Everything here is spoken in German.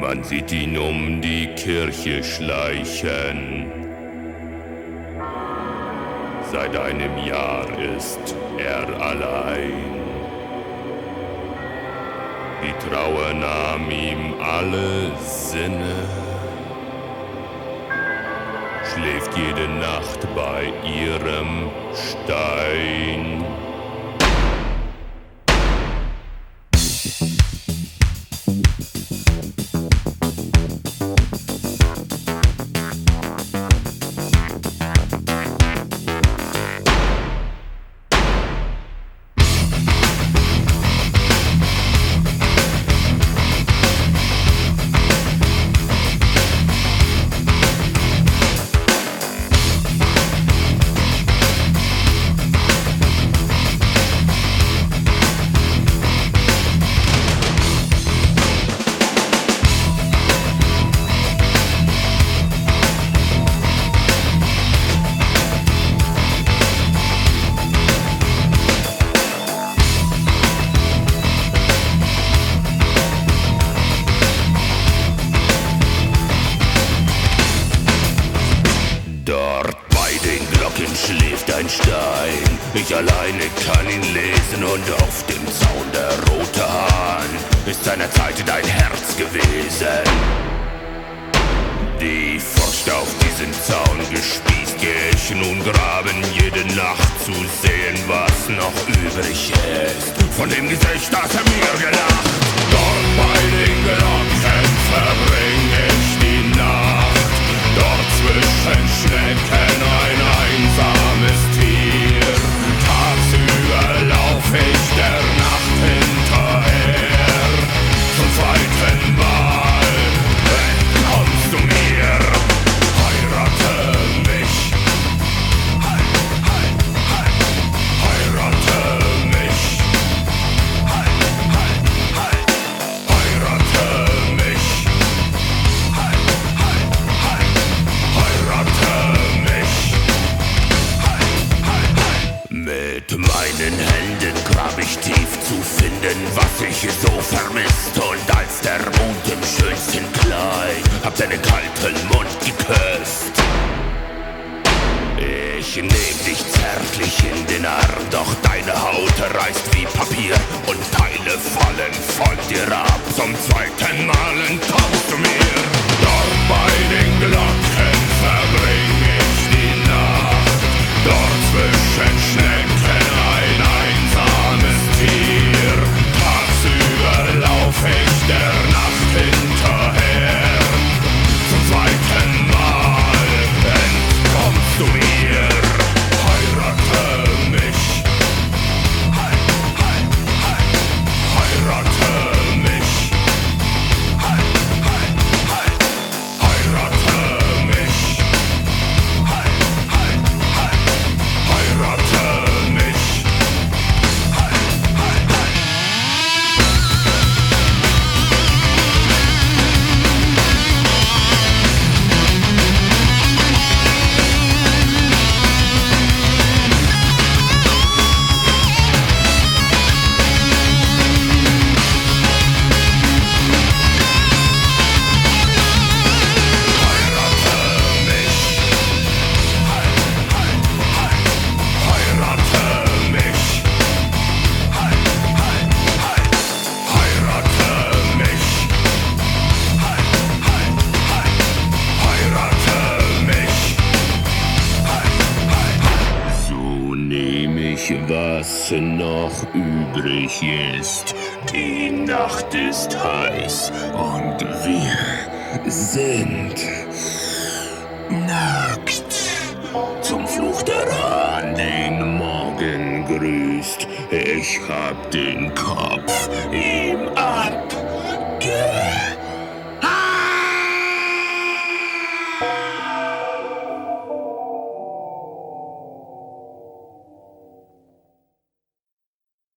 Man sieht ihn um die Kirche schleichen. Seit einem Jahr ist er allein. Die Trauer nahm ihm alle Sinne. Schläft jede Nacht bei ihrem ein Stein. Ich alleine kann ihn lesen und auf dem Zaun der rote Hahn ist seinerzeit dein Herz gewesen. Die Furcht auf diesen Zaun gespießt, geh ich nun graben jede Nacht zu sehen, was noch übrig ist. Von dem Gesicht, das er mir finden, was ich so vermisst. Und als der Mond im schönsten Kleid hab deinen kalten Mund geküsst. Ich nehm dich zärtlich in den Arm, doch deine Haut reißt wie Papier und Teile fallen von dir ab. Zum zweiten Mal entkommst du mir. Was noch übrig ist. Die Nacht ist heiß und wir sind nackt. Zum Fluch der Hahn den Morgen grüßt. Ich hab den Kopf ihm ab.